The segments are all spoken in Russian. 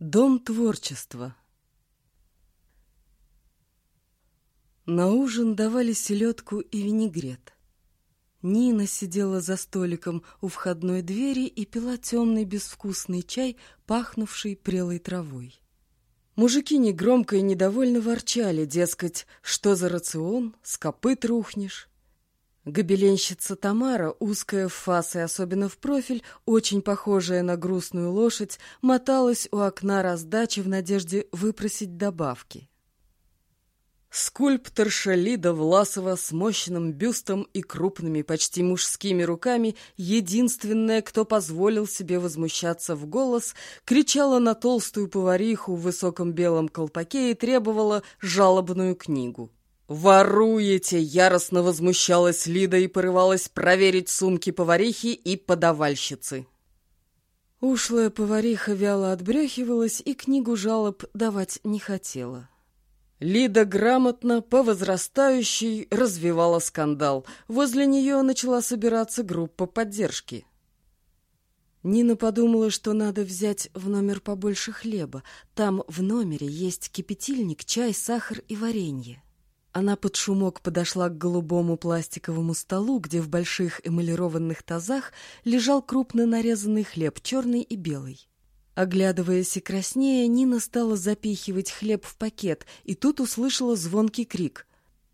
Дом творчества На ужин давали селедку и винегрет. Нина сидела за столиком у входной двери и пила темный безвкусный чай, пахнувший прелой травой. Мужики негромко и недовольно ворчали, дескать, что за рацион, с копыт рухнешь. Гобеленщица Тамара, узкая в фас и особенно в профиль, очень похожая на грустную лошадь, моталась у окна раздачи в надежде выпросить добавки. Скульпторша Лида Власова с мощным бюстом и крупными, почти мужскими руками, единственная, кто позволил себе возмущаться в голос, кричала на толстую повариху в высоком белом колпаке и требовала жалобную книгу. «Воруете!» — яростно возмущалась Лида и порывалась проверить сумки поварихи и подавальщицы. Ушлая повариха вяло отбрехивалась и книгу жалоб давать не хотела. Лида грамотно, по возрастающей, развивала скандал. Возле нее начала собираться группа поддержки. Нина подумала, что надо взять в номер побольше хлеба. Там в номере есть кипятильник, чай, сахар и варенье. Она под шумок подошла к голубому пластиковому столу, где в больших эмалированных тазах лежал крупно нарезанный хлеб, черный и белый. Оглядываясь и краснея, Нина стала запихивать хлеб в пакет, и тут услышала звонкий крик.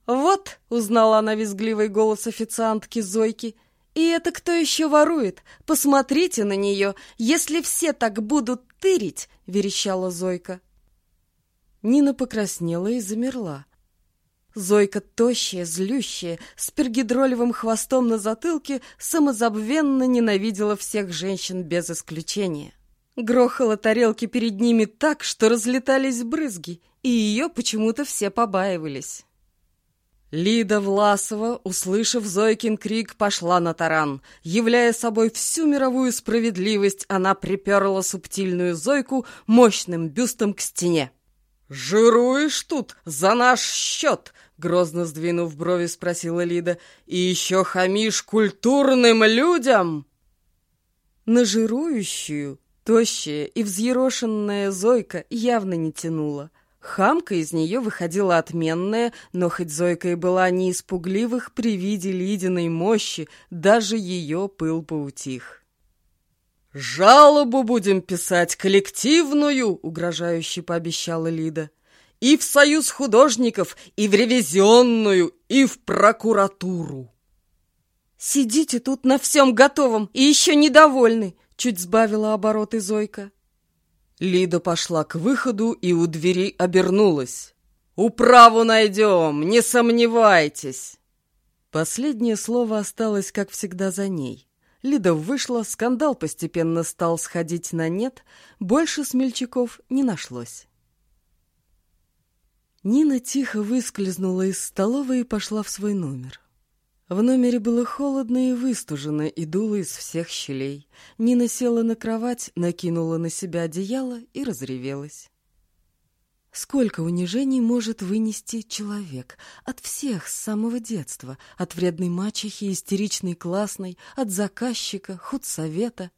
«Вот!» — узнала она визгливый голос официантки Зойки. «И это кто еще ворует? Посмотрите на нее! Если все так будут тырить!» — верещала Зойка. Нина покраснела и замерла. Зойка, тощая, злющая, с пергидролевым хвостом на затылке, самозабвенно ненавидела всех женщин без исключения. Грохала тарелки перед ними так, что разлетались брызги, и ее почему-то все побаивались. Лида Власова, услышав Зойкин крик, пошла на таран. Являя собой всю мировую справедливость, она приперла субтильную Зойку мощным бюстом к стене. «Жируешь тут за наш счет!» Грозно сдвинув брови, спросила Лида. «И еще хамишь культурным людям?» На жирующую, тощая и взъерошенная Зойка явно не тянула. Хамка из нее выходила отменная, но хоть Зойка и была не из пугливых при виде Лидиной мощи, даже ее пыл поутих. «Жалобу будем писать коллективную!» — угрожающе пообещала Лида и в союз художников, и в ревизионную, и в прокуратуру. «Сидите тут на всем готовом и еще недовольны!» Чуть сбавила обороты Зойка. Лида пошла к выходу и у двери обернулась. «Управу найдем, не сомневайтесь!» Последнее слово осталось, как всегда, за ней. Лида вышла, скандал постепенно стал сходить на нет, больше смельчаков не нашлось. Нина тихо выскользнула из столовой и пошла в свой номер. В номере было холодно и выстужено, и дуло из всех щелей. Нина села на кровать, накинула на себя одеяло и разревелась. Сколько унижений может вынести человек? От всех, с самого детства. От вредной мачехи, истеричной классной, от заказчика, худсовета.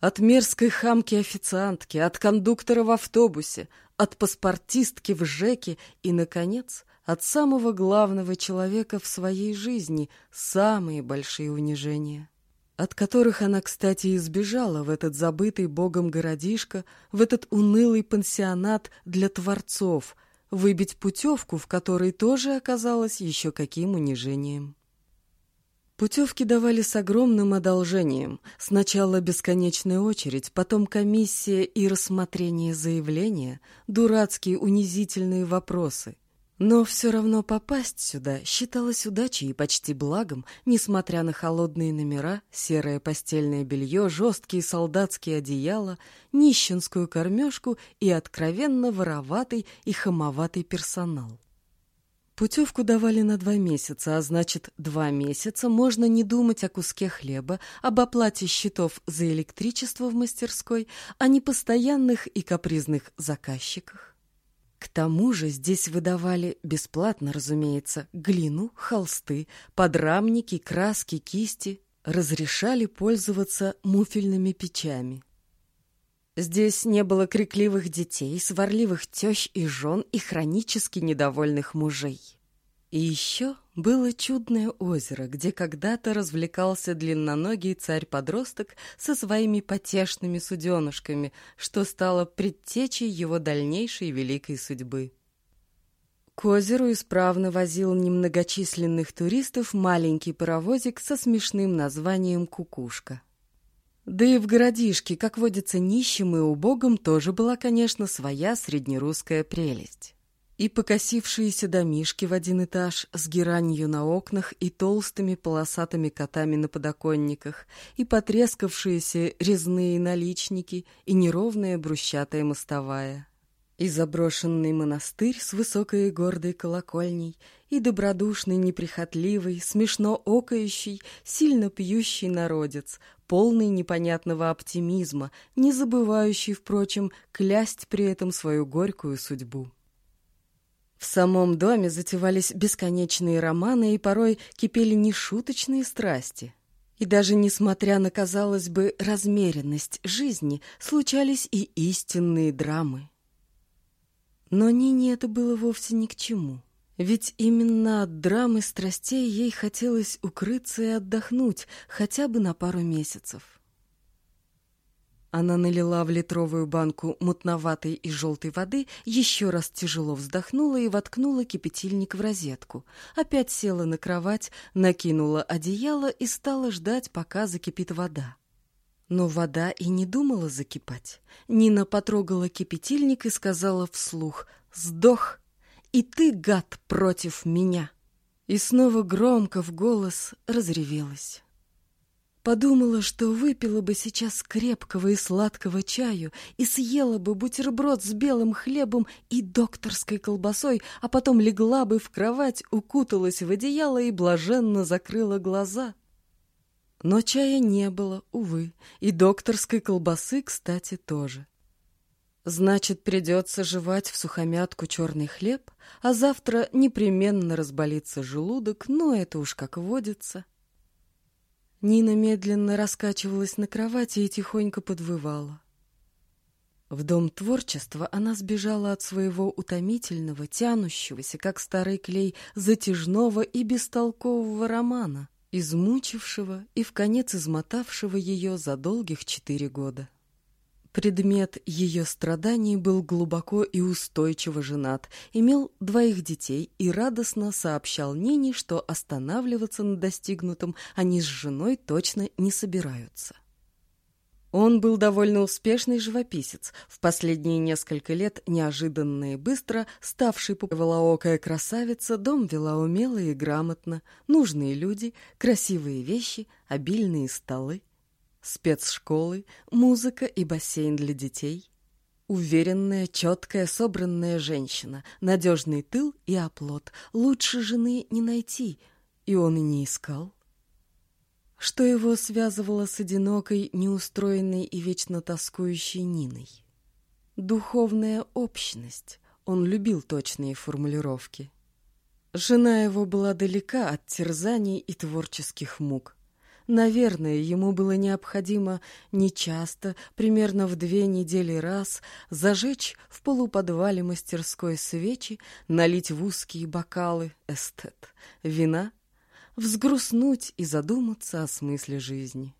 От мерзкой хамки-официантки, от кондуктора в автобусе, от паспортистки в ЖЭКе и, наконец, от самого главного человека в своей жизни самые большие унижения, от которых она, кстати, избежала в этот забытый богом городишко, в этот унылый пансионат для творцов, выбить путевку, в которой тоже оказалось еще каким унижением. Путевки давали с огромным одолжением. Сначала бесконечная очередь, потом комиссия и рассмотрение заявления, дурацкие унизительные вопросы. Но все равно попасть сюда считалось удачей и почти благом, несмотря на холодные номера, серое постельное белье, жесткие солдатские одеяла, нищенскую кормежку и откровенно вороватый и хамоватый персонал. Путевку давали на два месяца, а значит, два месяца можно не думать о куске хлеба, об оплате счетов за электричество в мастерской, о непостоянных и капризных заказчиках. К тому же здесь выдавали, бесплатно, разумеется, глину, холсты, подрамники, краски, кисти, разрешали пользоваться муфельными печами. Здесь не было крикливых детей, сварливых тещ и жен и хронически недовольных мужей. И еще было чудное озеро, где когда-то развлекался длинноногий царь-подросток со своими потешными суденышками, что стало предтечей его дальнейшей великой судьбы. К озеру исправно возил немногочисленных туристов маленький паровозик со смешным названием «Кукушка». Да и в городишке, как водится нищим и убогом, тоже была, конечно, своя среднерусская прелесть. И покосившиеся домишки в один этаж с геранью на окнах и толстыми полосатыми котами на подоконниках, и потрескавшиеся резные наличники, и неровная брусчатая мостовая. И заброшенный монастырь с высокой и гордой колокольней, и добродушный, неприхотливый, смешно окающий, сильно пьющий народец, полный непонятного оптимизма, не забывающий, впрочем, клясть при этом свою горькую судьбу. В самом доме затевались бесконечные романы, и порой кипели нешуточные страсти. И даже несмотря на, казалось бы, размеренность жизни, случались и истинные драмы. Но Нине это было вовсе ни к чему. Ведь именно от драмы страстей ей хотелось укрыться и отдохнуть хотя бы на пару месяцев. Она налила в литровую банку мутноватой и желтой воды, еще раз тяжело вздохнула и воткнула кипятильник в розетку. Опять села на кровать, накинула одеяло и стала ждать, пока закипит вода. Но вода и не думала закипать. Нина потрогала кипятильник и сказала вслух «Сдох!» и ты, гад, против меня!» И снова громко в голос разревелась. Подумала, что выпила бы сейчас крепкого и сладкого чаю и съела бы бутерброд с белым хлебом и докторской колбасой, а потом легла бы в кровать, укуталась в одеяло и блаженно закрыла глаза. Но чая не было, увы, и докторской колбасы, кстати, тоже. Значит, придется жевать в сухомятку черный хлеб, а завтра непременно разболится желудок, но это уж как водится. Нина медленно раскачивалась на кровати и тихонько подвывала. В дом творчества она сбежала от своего утомительного, тянущегося, как старый клей, затяжного и бестолкового романа, измучившего и в конец измотавшего ее за долгих четыре года. Предмет ее страданий был глубоко и устойчиво женат, имел двоих детей и радостно сообщал Нине, что останавливаться на достигнутом они с женой точно не собираются. Он был довольно успешный живописец, в последние несколько лет неожиданно и быстро ставший пуговолоокая красавица, дом вела умело и грамотно, нужные люди, красивые вещи, обильные столы спецшколы, музыка и бассейн для детей. Уверенная, четкая, собранная женщина, надежный тыл и оплот. Лучше жены не найти, и он и не искал. Что его связывало с одинокой, неустроенной и вечно тоскующей Ниной? Духовная общность. Он любил точные формулировки. Жена его была далека от терзаний и творческих мук. Наверное, ему было необходимо нечасто, примерно в две недели раз, зажечь в полуподвале мастерской свечи, налить в узкие бокалы эстет, вина, взгрустнуть и задуматься о смысле жизни.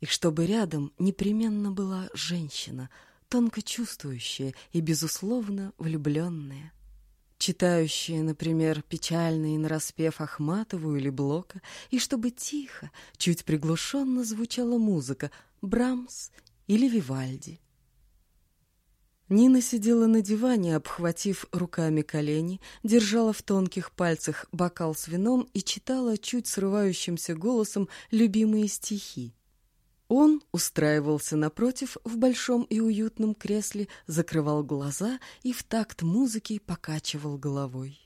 И чтобы рядом непременно была женщина, тонко чувствующая и, безусловно, влюбленная читающие, например, печальные нараспев Ахматову или Блока, и чтобы тихо, чуть приглушенно звучала музыка Брамс или Вивальди. Нина сидела на диване, обхватив руками колени, держала в тонких пальцах бокал с вином и читала чуть срывающимся голосом любимые стихи. Он устраивался напротив в большом и уютном кресле, закрывал глаза и в такт музыки покачивал головой.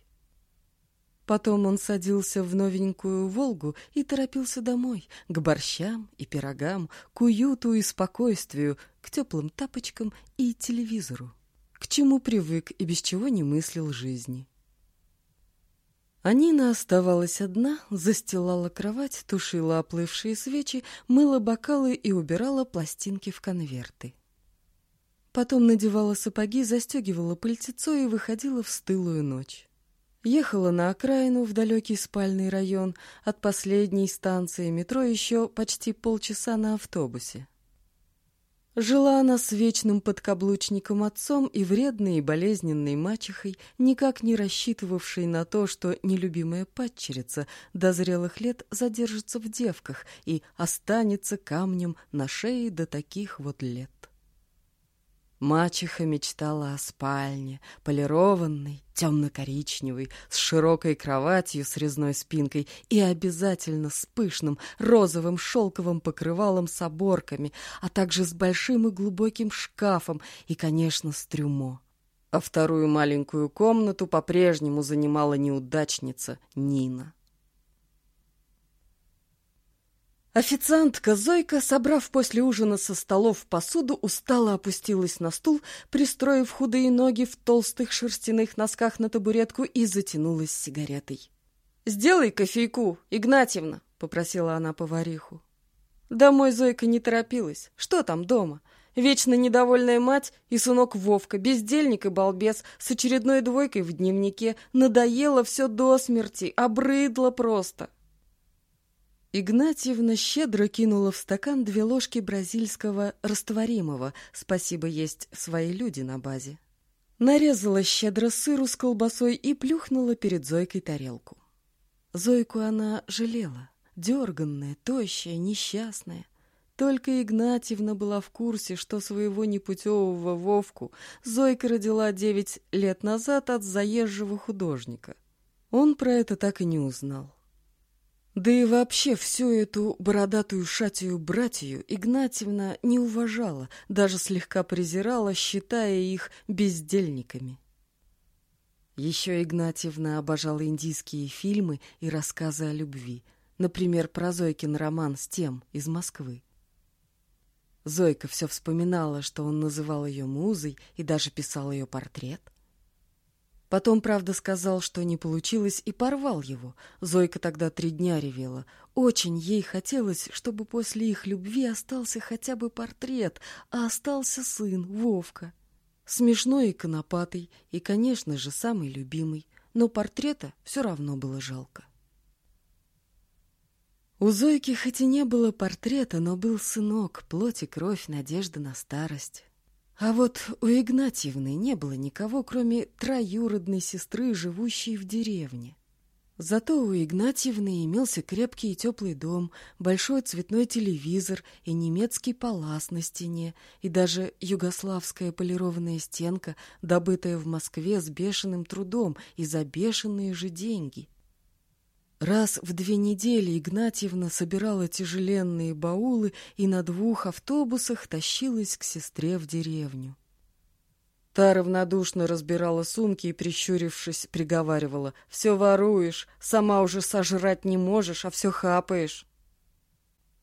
Потом он садился в новенькую «Волгу» и торопился домой, к борщам и пирогам, к уюту и спокойствию, к теплым тапочкам и телевизору, к чему привык и без чего не мыслил жизни. А оставалась одна, застилала кровать, тушила оплывшие свечи, мыла бокалы и убирала пластинки в конверты. потом надевала сапоги, застегивала пальтецо и выходила в стылую ночь. Ехала на окраину в далекий спальный район, от последней станции метро еще почти полчаса на автобусе. Жила она с вечным подкаблучником отцом и вредной и болезненной мачехой, никак не рассчитывавшей на то, что нелюбимая падчерица до зрелых лет задержится в девках и останется камнем на шее до таких вот лет. Мачеха мечтала о спальне, полированной, темно-коричневой, с широкой кроватью с резной спинкой и обязательно с пышным розовым шелковым покрывалом с оборками, а также с большим и глубоким шкафом и, конечно, с трюмо. А вторую маленькую комнату по-прежнему занимала неудачница Нина. Официантка Зойка, собрав после ужина со столов посуду, устало опустилась на стул, пристроив худые ноги в толстых шерстяных носках на табуретку и затянулась сигаретой. «Сделай кофейку, Игнатьевна!» — попросила она повариху. Домой Зойка не торопилась. Что там дома? Вечно недовольная мать и сынок Вовка, бездельник и балбес, с очередной двойкой в дневнике. Надоело все до смерти, обрыдло просто. Игнатьевна щедро кинула в стакан две ложки бразильского растворимого, спасибо есть свои люди на базе. Нарезала щедро сыру с колбасой и плюхнула перед Зойкой тарелку. Зойку она жалела, дерганная, тощая, несчастная. Только Игнатьевна была в курсе, что своего непутевого Вовку Зойка родила девять лет назад от заезжего художника. Он про это так и не узнал. Да и вообще всю эту бородатую шатию братью Игнатьевна не уважала, даже слегка презирала, считая их бездельниками. Еще Игнатьевна обожала индийские фильмы и рассказы о любви, например, про Зойкин роман с тем из Москвы. Зойка все вспоминала, что он называл ее музой и даже писал ее портрет. Потом, правда, сказал, что не получилось, и порвал его. Зойка тогда три дня ревела. Очень ей хотелось, чтобы после их любви остался хотя бы портрет, а остался сын, Вовка. Смешной и конопатый, и, конечно же, самый любимый. Но портрета все равно было жалко. У Зойки хоть и не было портрета, но был сынок, плоть и кровь, надежда на старость. А вот у Игнатьевны не было никого, кроме троюродной сестры, живущей в деревне. Зато у Игнатьевны имелся крепкий и теплый дом, большой цветной телевизор и немецкий палас на стене, и даже югославская полированная стенка, добытая в Москве с бешеным трудом и за бешеные же деньги. Раз в две недели Игнатьевна собирала тяжеленные баулы и на двух автобусах тащилась к сестре в деревню. Та равнодушно разбирала сумки и, прищурившись, приговаривала. «Все воруешь, сама уже сожрать не можешь, а все хапаешь».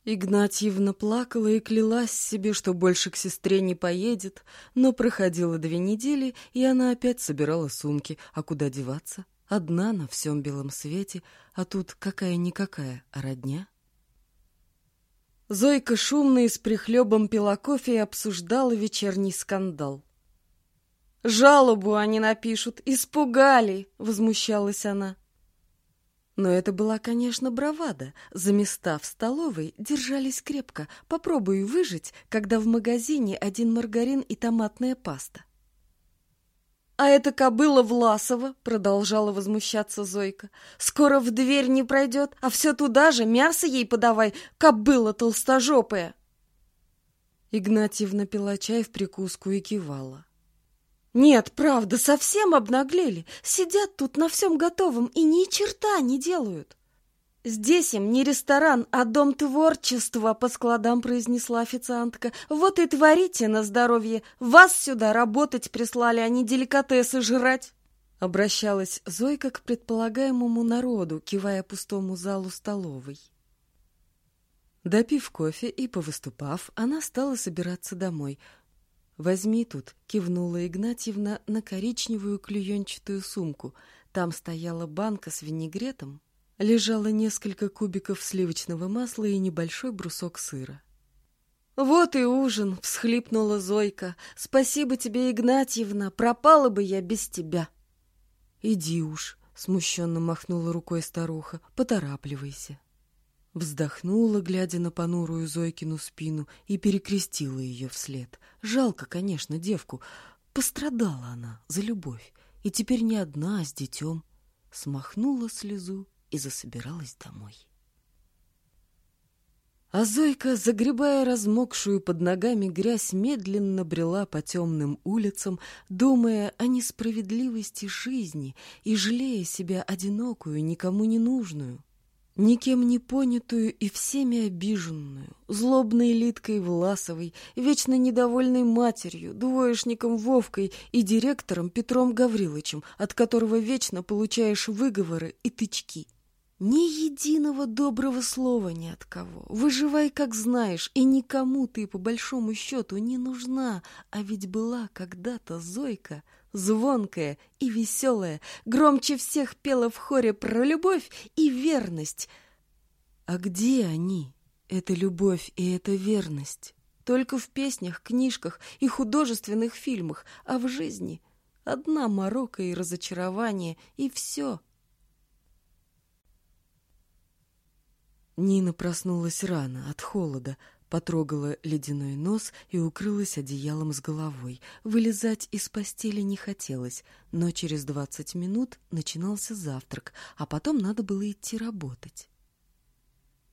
Игнатьевна плакала и клялась себе, что больше к сестре не поедет, но проходило две недели, и она опять собирала сумки, а куда деваться? Одна на всем белом свете, а тут какая-никакая, а родня. Зойка шумно и с прихлебом пила кофе и обсуждала вечерний скандал. «Жалобу они напишут! Испугали!» — возмущалась она. Но это была, конечно, бравада. За места в столовой держались крепко. Попробуй выжить, когда в магазине один маргарин и томатная паста. «А эта кобыла Власова», — продолжала возмущаться Зойка, — «скоро в дверь не пройдет, а все туда же, мясо ей подавай, кобыла толстожопая». Игнатьевна пила чай в прикуску и кивала. «Нет, правда, совсем обнаглели. Сидят тут на всем готовом и ни черта не делают». «Здесь им не ресторан, а дом творчества», — по складам произнесла официантка. «Вот и творите на здоровье. Вас сюда работать прислали, а не деликатесы жрать». Обращалась Зойка к предполагаемому народу, кивая пустому залу столовой. Допив кофе и повыступав, она стала собираться домой. «Возьми тут», — кивнула Игнатьевна на коричневую клюенчатую сумку. Там стояла банка с винегретом, лежало несколько кубиков сливочного масла и небольшой брусок сыра. «Вот и ужин!» — всхлипнула Зойка. «Спасибо тебе, Игнатьевна, пропала бы я без тебя!» «Иди уж!» — смущенно махнула рукой старуха. «Поторапливайся!» Вздохнула, глядя на понурую Зойкину спину, и перекрестила ее вслед. Жалко, конечно, девку. Пострадала она за любовь, и теперь не одна, а с детем. Смахнула слезу и засобиралась домой. А Зойка, загребая размокшую под ногами грязь, медленно брела по темным улицам, думая о несправедливости жизни и жалея себя одинокую, никому не нужную, никем не понятую и всеми обиженную, злобной Литкой Власовой, вечно недовольной матерью, двоечником Вовкой и директором Петром Гавриловичем, от которого вечно получаешь выговоры и тычки. Ни единого доброго слова ни от кого. Выживай, как знаешь, и никому ты, по большому счету, не нужна. А ведь была когда-то Зойка, звонкая и веселая, громче всех пела в хоре про любовь и верность. А где они, эта любовь и эта верность? Только в песнях, книжках и художественных фильмах, а в жизни одна морока и разочарование, и все — Нина проснулась рано, от холода, потрогала ледяной нос и укрылась одеялом с головой. Вылезать из постели не хотелось, но через двадцать минут начинался завтрак, а потом надо было идти работать.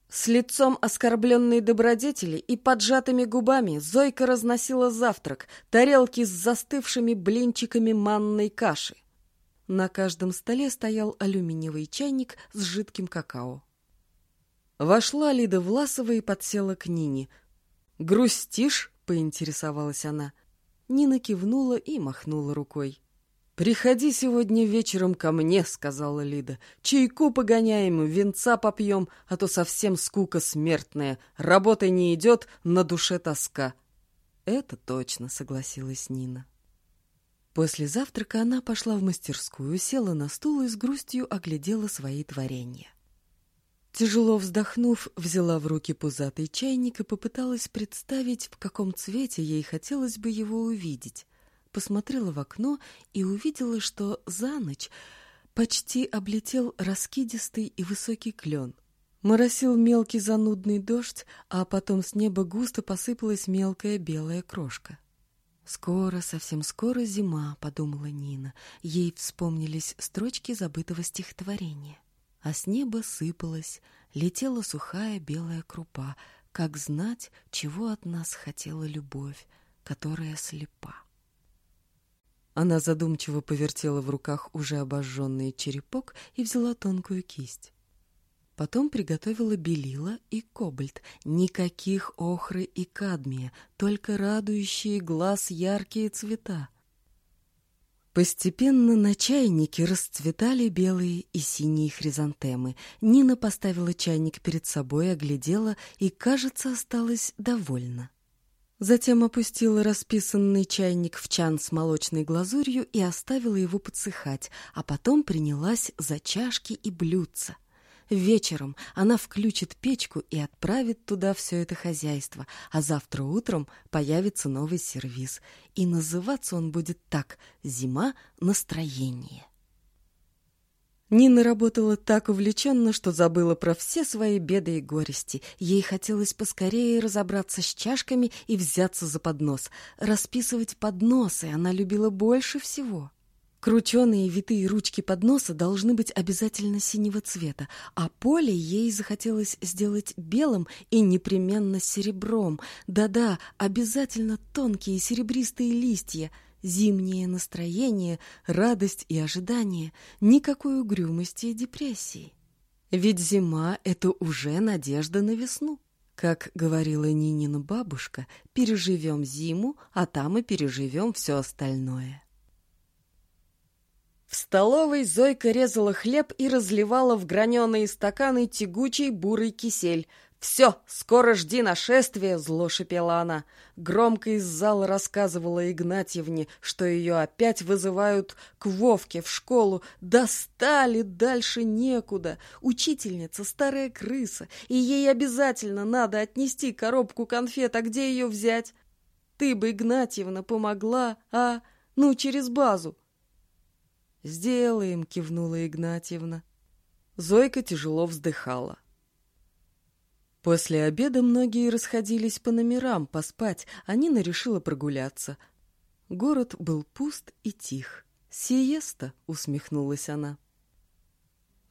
С лицом оскорбленной добродетели и поджатыми губами Зойка разносила завтрак, тарелки с застывшими блинчиками манной каши. На каждом столе стоял алюминиевый чайник с жидким какао. Вошла Лида Власова и подсела к Нине. «Грустишь?» — поинтересовалась она. Нина кивнула и махнула рукой. «Приходи сегодня вечером ко мне», — сказала Лида. «Чайку погоняем, венца попьем, а то совсем скука смертная. Работа не идет, на душе тоска». «Это точно», — согласилась Нина. После завтрака она пошла в мастерскую, села на стул и с грустью оглядела свои творения. Тяжело вздохнув, взяла в руки пузатый чайник и попыталась представить, в каком цвете ей хотелось бы его увидеть. Посмотрела в окно и увидела, что за ночь почти облетел раскидистый и высокий клен. Моросил мелкий занудный дождь, а потом с неба густо посыпалась мелкая белая крошка. «Скоро, совсем скоро зима», — подумала Нина. Ей вспомнились строчки забытого стихотворения а с неба сыпалась, летела сухая белая крупа, как знать, чего от нас хотела любовь, которая слепа. Она задумчиво повертела в руках уже обожженный черепок и взяла тонкую кисть. Потом приготовила белила и кобальт. Никаких охры и кадмия, только радующие глаз яркие цвета. Постепенно на чайнике расцветали белые и синие хризантемы. Нина поставила чайник перед собой, оглядела и, кажется, осталась довольна. Затем опустила расписанный чайник в чан с молочной глазурью и оставила его подсыхать, а потом принялась за чашки и блюдца — Вечером она включит печку и отправит туда все это хозяйство, а завтра утром появится новый сервиз. И называться он будет так «Зима настроения». Нина работала так увлеченно, что забыла про все свои беды и горести. Ей хотелось поскорее разобраться с чашками и взяться за поднос. Расписывать подносы она любила больше всего. Крученые витые ручки подноса должны быть обязательно синего цвета, а поле ей захотелось сделать белым и непременно серебром. Да-да, обязательно тонкие серебристые листья, зимнее настроение, радость и ожидание, никакой угрюмости и депрессии. Ведь зима — это уже надежда на весну. Как говорила Нинина бабушка, переживем зиму, а там и переживем все остальное. В столовой Зойка резала хлеб и разливала в граненые стаканы тягучий бурый кисель. «Все, скоро жди нашествия!» — зло шипела она. Громко из зала рассказывала Игнатьевне, что ее опять вызывают к Вовке в школу. Достали, дальше некуда. Учительница старая крыса, и ей обязательно надо отнести коробку конфет, а где ее взять? Ты бы, Игнатьевна, помогла, а? Ну, через базу. «Сделаем», — кивнула Игнатьевна. Зойка тяжело вздыхала. После обеда многие расходились по номерам поспать, а Нина решила прогуляться. Город был пуст и тих. «Сиеста», — усмехнулась она.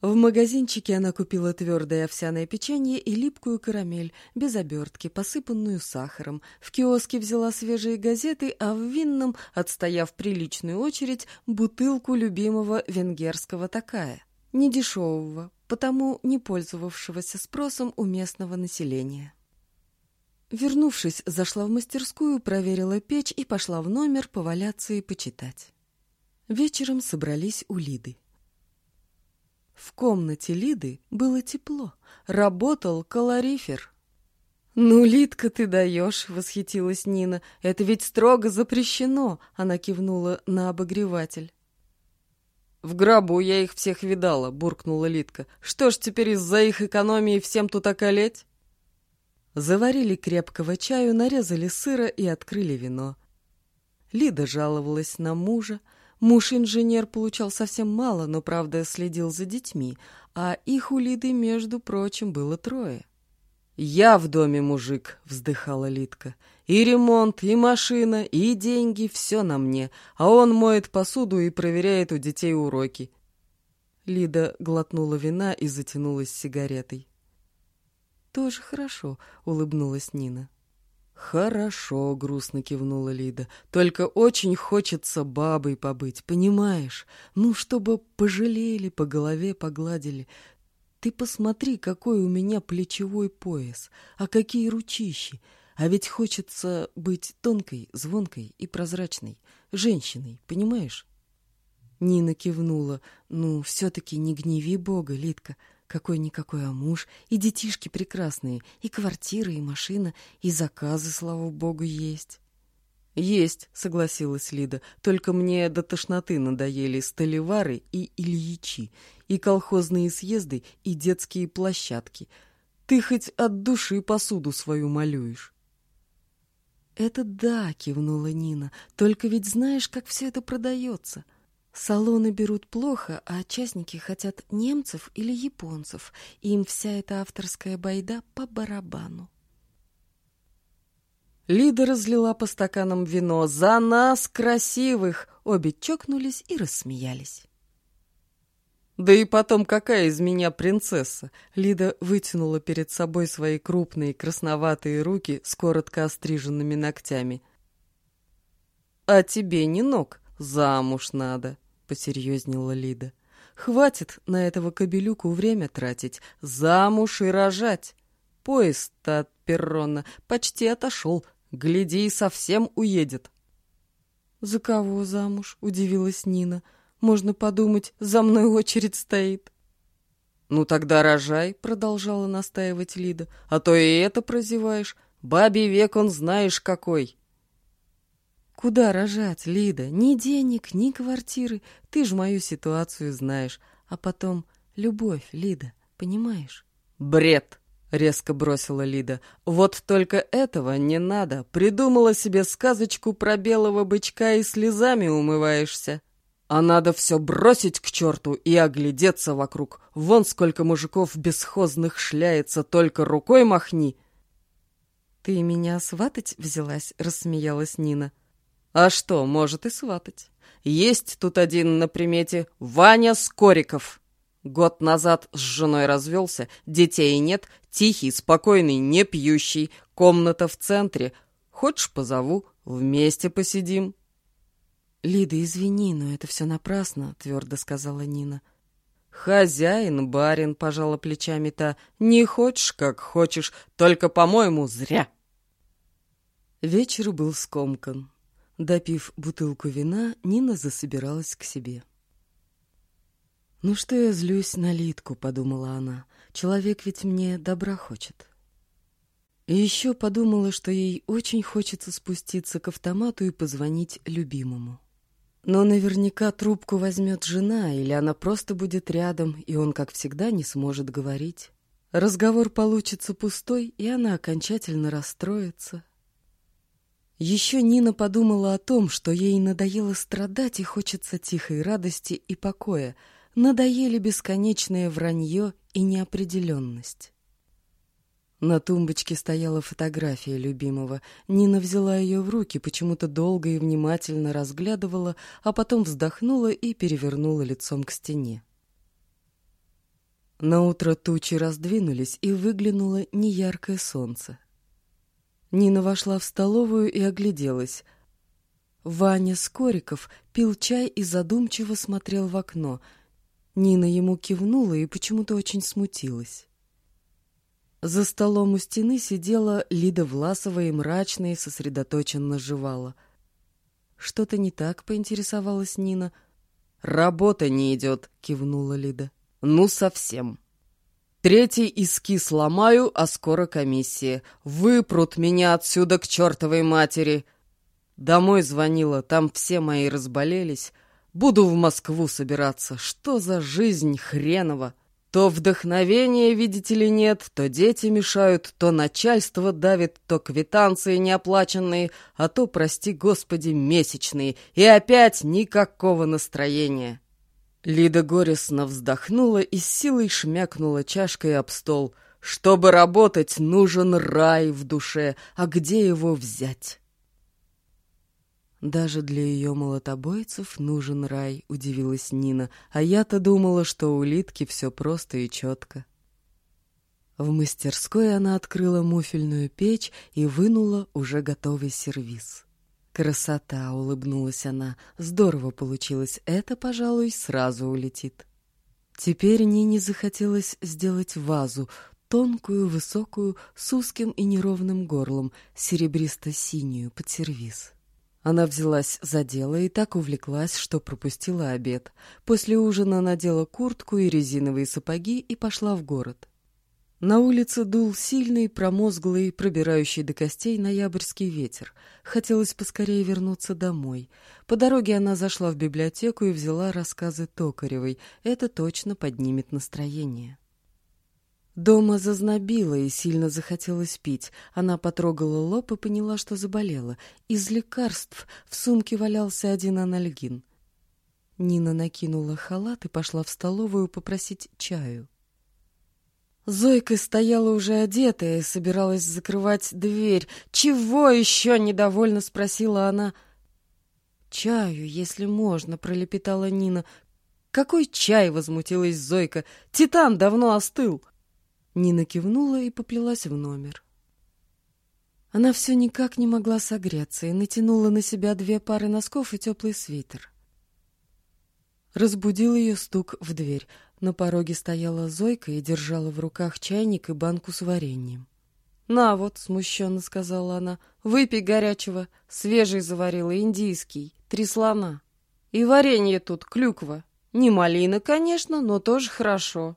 В магазинчике она купила твердое овсяное печенье и липкую карамель, без обертки, посыпанную сахаром. В киоске взяла свежие газеты, а в винном, отстояв приличную очередь, бутылку любимого венгерского такая. Недешевого, потому не пользовавшегося спросом у местного населения. Вернувшись, зашла в мастерскую, проверила печь и пошла в номер поваляться и почитать. Вечером собрались у Лиды. В комнате Лиды было тепло, работал калорифер. «Ну, Лидка, ты даешь!» — восхитилась Нина. «Это ведь строго запрещено!» — она кивнула на обогреватель. «В гробу я их всех видала», — буркнула Литка. «Что ж теперь из-за их экономии всем тут околеть?» Заварили крепкого чаю, нарезали сыра и открыли вино. Лида жаловалась на мужа. Муж-инженер получал совсем мало, но, правда, следил за детьми, а их у Лиды, между прочим, было трое. «Я в доме мужик», — вздыхала Литка. «И ремонт, и машина, и деньги — все на мне, а он моет посуду и проверяет у детей уроки». Лида глотнула вина и затянулась сигаретой. «Тоже хорошо», — улыбнулась Нина. «Хорошо», — грустно кивнула Лида. «Только очень хочется бабой побыть, понимаешь? Ну, чтобы пожалели, по голове погладили. Ты посмотри, какой у меня плечевой пояс, а какие ручищи. А ведь хочется быть тонкой, звонкой и прозрачной, женщиной, понимаешь? Нина кивнула. Ну, все-таки не гневи Бога, Литка. Какой-никакой, а муж, и детишки прекрасные, и квартира, и машина, и заказы, слава богу, есть. «Есть», — согласилась Лида, — «только мне до тошноты надоели столевары и Ильичи, и колхозные съезды, и детские площадки. Ты хоть от души посуду свою малюешь». «Это да», — кивнула Нина, — «только ведь знаешь, как все это продается». Салоны берут плохо, а частники хотят немцев или японцев, им вся эта авторская байда по барабану. Лида разлила по стаканам вино. «За нас, красивых!» Обе чокнулись и рассмеялись. «Да и потом, какая из меня принцесса?» Лида вытянула перед собой свои крупные красноватые руки с коротко остриженными ногтями. «А тебе не ног, замуж надо», — посерьезнела Лида. «Хватит на этого кобелюку время тратить, замуж и рожать. Поезд-то от перрона почти отошел, Гляди, и совсем уедет. «За кого замуж?» — удивилась Нина. «Можно подумать, за мной очередь стоит». «Ну тогда рожай», — продолжала настаивать Лида. «А то и это прозеваешь. Бабий век он знаешь какой». «Куда рожать, Лида? Ни денег, ни квартиры. Ты ж мою ситуацию знаешь. А потом любовь, Лида, понимаешь?» «Бред!» — резко бросила Лида. «Вот только этого не надо. Придумала себе сказочку про белого бычка и слезами умываешься. А надо все бросить к черту и оглядеться вокруг. Вон сколько мужиков бесхозных шляется, только рукой махни». «Ты меня сватать взялась?» — рассмеялась Нина. «А что, может и сватать. Есть тут один на примете Ваня Скориков». Год назад с женой развелся, детей нет, тихий, спокойный, не пьющий, комната в центре. Хочешь, позову, вместе посидим?» «Лида, извини, но это все напрасно», — твердо сказала Нина. «Хозяин, барин», — пожала плечами та, — «не хочешь, как хочешь, только, по-моему, зря». Вечер был скомкан. Допив бутылку вина, Нина засобиралась к себе. «Ну что я злюсь на Литку?» — подумала она. «Человек ведь мне добра хочет». И еще подумала, что ей очень хочется спуститься к автомату и позвонить любимому. Но наверняка трубку возьмет жена, или она просто будет рядом, и он, как всегда, не сможет говорить. Разговор получится пустой, и она окончательно расстроится. Еще Нина подумала о том, что ей надоело страдать и хочется тихой радости и покоя, надоели бесконечное вранье и неопределенность. На тумбочке стояла фотография любимого. Нина взяла ее в руки, почему-то долго и внимательно разглядывала, а потом вздохнула и перевернула лицом к стене. На утро тучи раздвинулись, и выглянуло неяркое солнце. Нина вошла в столовую и огляделась. Ваня Скориков пил чай и задумчиво смотрел в окно. Нина ему кивнула и почему-то очень смутилась. За столом у стены сидела Лида Власова и мрачно и сосредоточенно жевала. «Что-то не так?» — поинтересовалась Нина. «Работа не идет», — кивнула Лида. «Ну, совсем». Третий эскиз ломаю, а скоро комиссия. Выпрут меня отсюда к чертовой матери. Домой звонила, там все мои разболелись. Буду в Москву собираться. Что за жизнь хренова? То вдохновения, видите ли, нет, то дети мешают, то начальство давит, то квитанции неоплаченные, а то, прости господи, месячные. И опять никакого настроения. Лида горестно вздохнула и с силой шмякнула чашкой об стол. Чтобы работать, нужен рай в душе, а где его взять? «Даже для ее молотобойцев нужен рай», — удивилась Нина, «а я-то думала, что у Литки все просто и четко». В мастерской она открыла муфельную печь и вынула уже готовый сервиз. «Красота!» — улыбнулась она. «Здорово получилось. Это, пожалуй, сразу улетит». Теперь Нине захотелось сделать вазу, тонкую, высокую, с узким и неровным горлом, серебристо-синюю, под сервиз. Она взялась за дело и так увлеклась, что пропустила обед. После ужина надела куртку и резиновые сапоги и пошла в город. На улице дул сильный, промозглый, пробирающий до костей ноябрьский ветер. Хотелось поскорее вернуться домой. По дороге она зашла в библиотеку и взяла рассказы Токаревой. Это точно поднимет настроение. Дома зазнобило и сильно захотелось пить. Она потрогала лоб и поняла, что заболела. Из лекарств в сумке валялся один анальгин. Нина накинула халат и пошла в столовую попросить чаю. Зойка стояла уже одетая и собиралась закрывать дверь. «Чего еще?» — недовольно спросила она. «Чаю, если можно», — пролепетала Нина. «Какой чай?» — возмутилась Зойка. «Титан давно остыл». Нина кивнула и поплелась в номер. Она все никак не могла согреться и натянула на себя две пары носков и теплый свитер. Разбудил ее стук в дверь. На пороге стояла Зойка и держала в руках чайник и банку с вареньем. «На вот», — смущенно сказала она, — «выпей горячего. Свежий заварила, индийский, три слона. И варенье тут, клюква. Не малина, конечно, но тоже хорошо».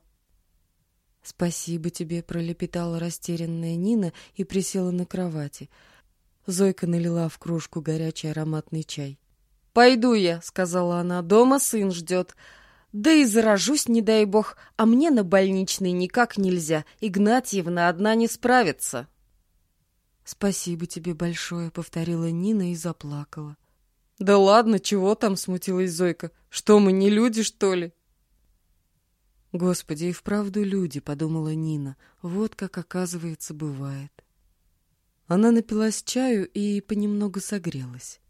«Спасибо тебе», — пролепетала растерянная Нина и присела на кровати. Зойка налила в кружку горячий ароматный чай. «Пойду я», — сказала она, — «дома сын ждет. Да и заражусь, не дай бог, а мне на больничный никак нельзя. Игнатьевна одна не справится». «Спасибо тебе большое», — повторила Нина и заплакала. «Да ладно, чего там?» — смутилась Зойка. «Что мы, не люди, что ли?» «Господи, и вправду люди», — подумала Нина. «Вот как, оказывается, бывает». Она напилась чаю и понемногу согрелась.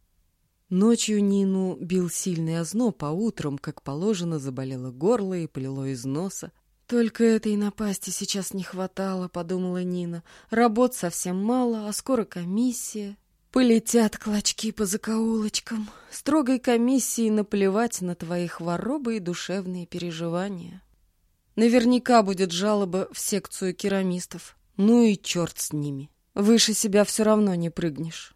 Ночью Нину бил сильный озноб, а утром, как положено, заболело горло и полило из носа. «Только этой напасти сейчас не хватало», — подумала Нина. «Работ совсем мало, а скоро комиссия». Полетят клочки по закоулочкам. Строгой комиссии наплевать на твои хворобы и душевные переживания. Наверняка будет жалоба в секцию керамистов. Ну и черт с ними. Выше себя все равно не прыгнешь.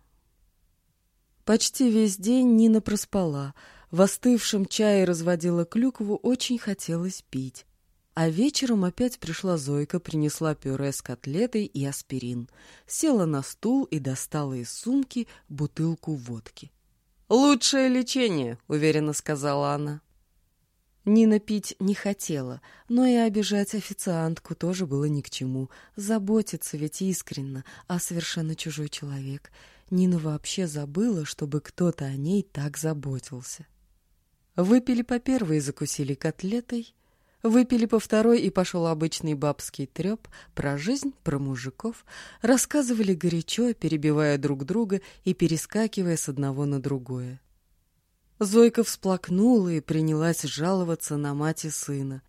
Почти весь день Нина проспала. В остывшем чае разводила клюкву, очень хотелось пить. А вечером опять пришла Зойка, принесла пюре с котлетой и аспирин. Села на стул и достала из сумки бутылку водки. «Лучшее лечение», — уверенно сказала она. Нина пить не хотела, но и обижать официантку тоже было ни к чему. Заботиться ведь искренно, а совершенно чужой человек. Нина вообще забыла, чтобы кто-то о ней так заботился. Выпили по первой и закусили котлетой — Выпили по второй, и пошел обычный бабский треп про жизнь, про мужиков. Рассказывали горячо, перебивая друг друга и перескакивая с одного на другое. Зойка всплакнула и принялась жаловаться на мать и сына.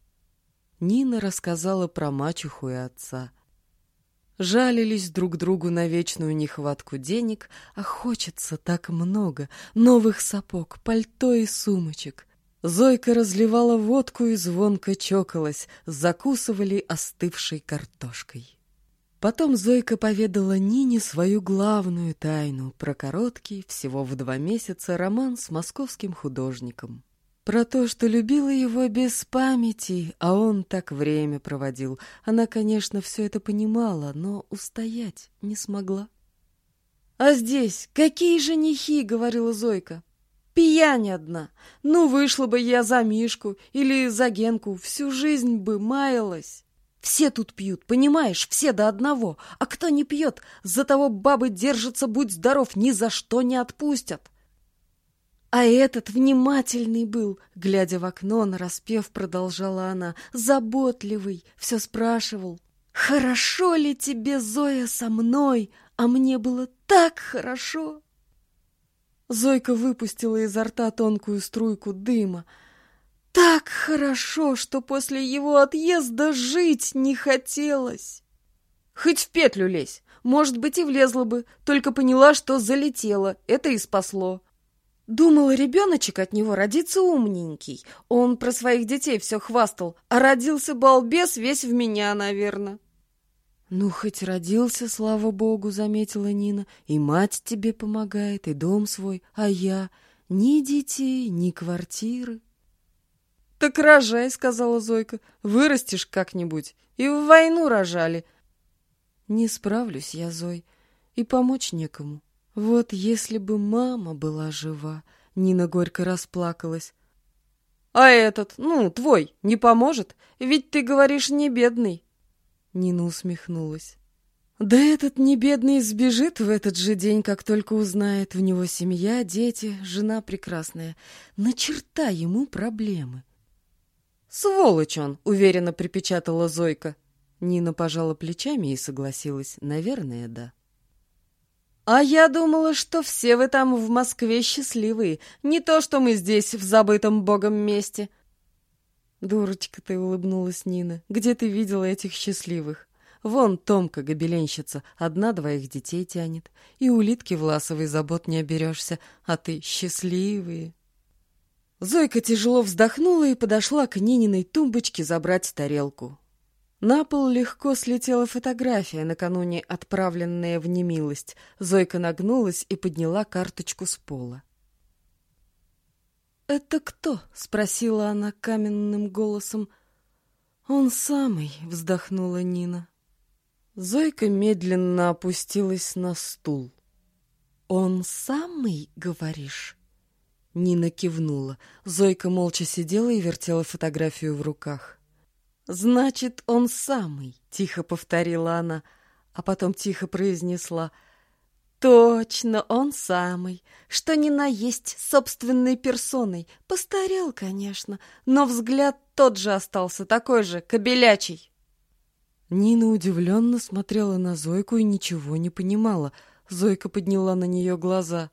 Нина рассказала про мачеху и отца. Жалились друг другу на вечную нехватку денег, а хочется так много новых сапог, пальто и сумочек. Зойка разливала водку и звонко чокалась, закусывали остывшей картошкой. Потом Зойка поведала Нине свою главную тайну про короткий, всего в два месяца, роман с московским художником. Про то, что любила его без памяти, а он так время проводил. Она, конечно, все это понимала, но устоять не смогла. «А здесь какие женихи!» — говорила Зойка. Пьянь одна. Ну, вышла бы я за Мишку или за Генку, всю жизнь бы маялась. Все тут пьют, понимаешь, все до одного. А кто не пьет, за того бабы держатся, будь здоров, ни за что не отпустят. А этот внимательный был, глядя в окно, нараспев, продолжала она, заботливый, все спрашивал. «Хорошо ли тебе, Зоя, со мной? А мне было так хорошо!» Зойка выпустила изо рта тонкую струйку дыма. Так хорошо, что после его отъезда жить не хотелось. Хоть в петлю лезь, может быть, и влезла бы, только поняла, что залетела, это и спасло. Думала, ребеночек от него родится умненький. Он про своих детей все хвастал, а родился балбес весь в меня, наверное. «Ну, хоть родился, слава богу», — заметила Нина, — «и мать тебе помогает, и дом свой, а я ни детей, ни квартиры». «Так рожай», — сказала Зойка, — «вырастешь как-нибудь, и в войну рожали». «Не справлюсь я, Зой, и помочь некому. Вот если бы мама была жива», — Нина горько расплакалась. «А этот, ну, твой, не поможет? Ведь ты говоришь, не бедный». Нина усмехнулась. Да этот небедный сбежит в этот же день, как только узнает, в него семья, дети, жена прекрасная. На черта ему проблемы. «Сволочь он!» — уверенно припечатала Зойка. Нина пожала плечами и согласилась. Наверное, да. «А я думала, что все вы там в Москве счастливые. Не то, что мы здесь, в забытом богом месте. «Дурочка ты!» — улыбнулась Нина. «Где ты видела этих счастливых? Вон Томка, гобеленщица, одна двоих детей тянет. И улитки Власовой забот не оберешься, а ты счастливые!» Зойка тяжело вздохнула и подошла к Нининой тумбочке забрать тарелку. На пол легко слетела фотография, накануне отправленная в немилость. Зойка нагнулась и подняла карточку с пола. «Это кто?» — спросила она каменным голосом. «Он самый», — вздохнула Нина. Зойка медленно опустилась на стул. «Он самый, говоришь?» Нина кивнула. Зойка молча сидела и вертела фотографию в руках. «Значит, он самый», — тихо повторила она, а потом тихо произнесла — Точно, он самый, что ни на есть собственной персоной. Постарел, конечно, но взгляд тот же остался, такой же, кобелячий. Нина удивленно смотрела на Зойку и ничего не понимала. Зойка подняла на нее глаза.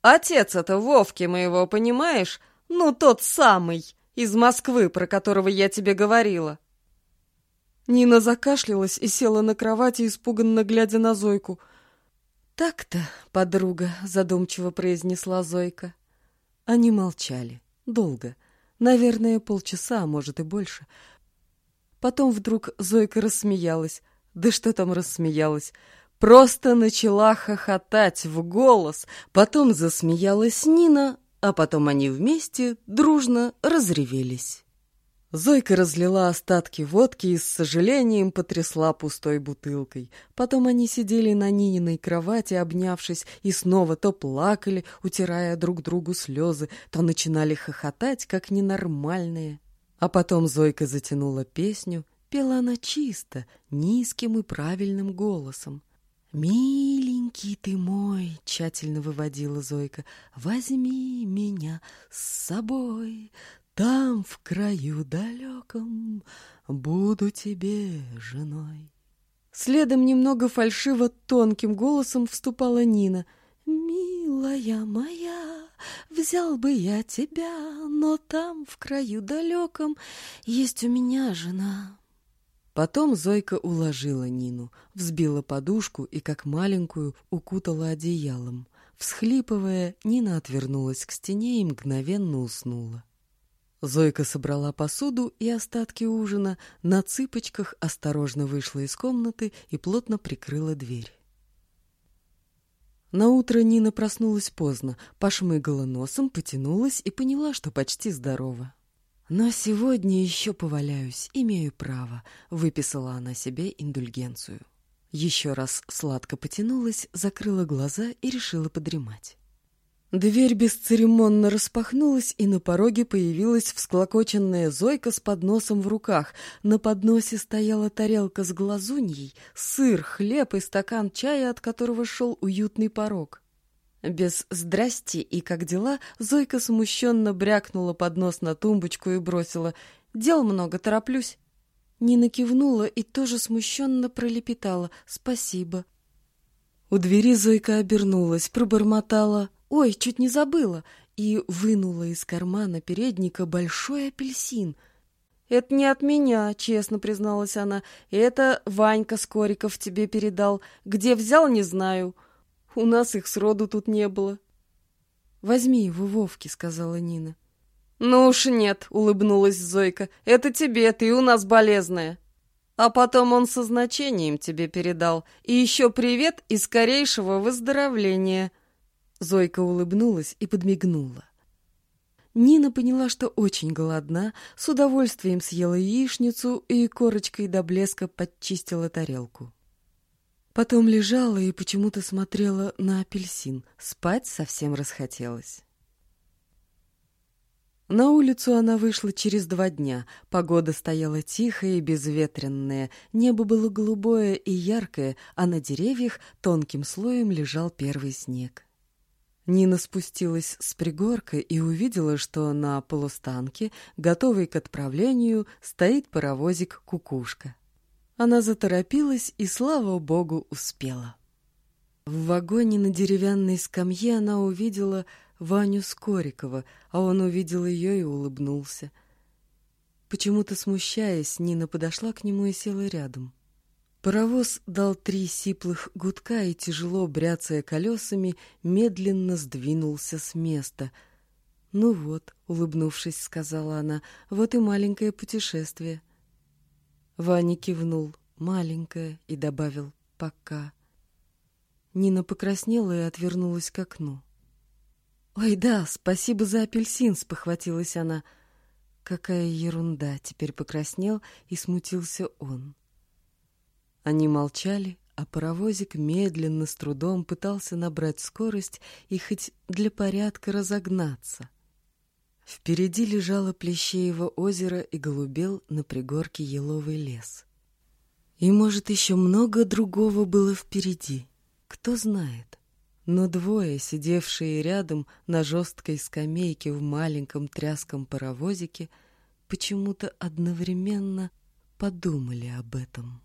«Отец это Вовки моего, понимаешь? Ну, тот самый, из Москвы, про которого я тебе говорила». Нина закашлялась и села на кровати, испуганно глядя на Зойку — «Так-то, подруга», — задумчиво произнесла Зойка. Они молчали. Долго. Наверное, полчаса, а может и больше. Потом вдруг Зойка рассмеялась. Да что там рассмеялась? Просто начала хохотать в голос. Потом засмеялась Нина, а потом они вместе дружно разревелись. Зойка разлила остатки водки и с сожалением потрясла пустой бутылкой. Потом они сидели на Нининой кровати, обнявшись, и снова то плакали, утирая друг другу слезы, то начинали хохотать, как ненормальные. А потом Зойка затянула песню, пела она чисто, низким и правильным голосом. «Миленький ты мой», — тщательно выводила Зойка, — «возьми меня с собой, там, в краю далеком, буду тебе женой. Следом немного фальшиво тонким голосом вступала Нина. «Милая моя, взял бы я тебя, но там, в краю далеком, есть у меня жена». Потом Зойка уложила Нину, взбила подушку и, как маленькую, укутала одеялом. Всхлипывая, Нина отвернулась к стене и мгновенно уснула. Зойка собрала посуду и остатки ужина, на цыпочках осторожно вышла из комнаты и плотно прикрыла дверь. На утро Нина проснулась поздно, пошмыгала носом, потянулась и поняла, что почти здорова. «Но сегодня еще поваляюсь, имею право», — выписала она себе индульгенцию. Еще раз сладко потянулась, закрыла глаза и решила подремать. Дверь бесцеремонно распахнулась, и на пороге появилась всклокоченная Зойка с подносом в руках. На подносе стояла тарелка с глазуньей, сыр, хлеб и стакан чая, от которого шел уютный порог. Без «здрасти» и «как дела» Зойка смущенно брякнула поднос на тумбочку и бросила «Дел много, тороплюсь». Нина кивнула и тоже смущенно пролепетала «Спасибо». У двери Зойка обернулась, пробормотала «Ой, чуть не забыла!» и вынула из кармана передника большой апельсин. «Это не от меня», — честно призналась она. «Это Ванька Скориков тебе передал. Где взял, не знаю. У нас их сроду тут не было». «Возьми его, Вовке», — сказала Нина. «Ну уж нет», — улыбнулась Зойка. «Это тебе, ты у нас болезная». А потом он со значением тебе передал. И еще привет и скорейшего выздоровления. Зойка улыбнулась и подмигнула. Нина поняла, что очень голодна, с удовольствием съела яичницу и корочкой до блеска подчистила тарелку. Потом лежала и почему-то смотрела на апельсин. Спать совсем расхотелось. На улицу она вышла через два дня. Погода стояла тихая и безветренная, небо было голубое и яркое, а на деревьях тонким слоем лежал первый снег. Нина спустилась с пригорка и увидела, что на полустанке, готовый к отправлению, стоит паровозик «Кукушка». Она заторопилась и, слава богу, успела. В вагоне на деревянной скамье она увидела Ваню Скорикова, а он увидел ее и улыбнулся. Почему-то смущаясь, Нина подошла к нему и села рядом. Паровоз дал три сиплых гудка и, тяжело бряцая колесами, медленно сдвинулся с места. «Ну вот», — улыбнувшись, сказала она, — «вот и маленькое путешествие». Ваня кивнул, маленькое, и добавил «пока». Нина покраснела и отвернулась к окну. «Ой, да, спасибо за апельсин», — спохватилась она. «Какая ерунда!» — теперь покраснел и смутился он. Они молчали, а паровозик медленно, с трудом пытался набрать скорость и хоть для порядка разогнаться. Впереди лежало Плещеево озеро и голубел на пригорке еловый лес. И, может, еще много другого было впереди, кто знает. Но двое, сидевшие рядом на жесткой скамейке в маленьком тряском паровозике, почему-то одновременно подумали об этом.